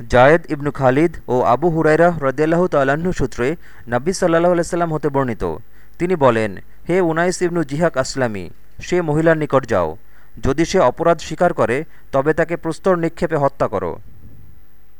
জায়েদ ইবনু খালিদ ও আবু হুরাইরা রদিয়াল্লাহ তাল্লাহ্ন সূত্রে নাব্বি সাল্লাহ আলাইসাল্লাম হতে বর্ণিত। তিনি বলেন, হে উনাইস ইবনু জিহাক আসলামী, সে মহিলার নিকট যাও। যদি সে অপরাধ স্বীকার করে, তবে তাকে প্রস্তর নিক্ষেপে হত্যা করো।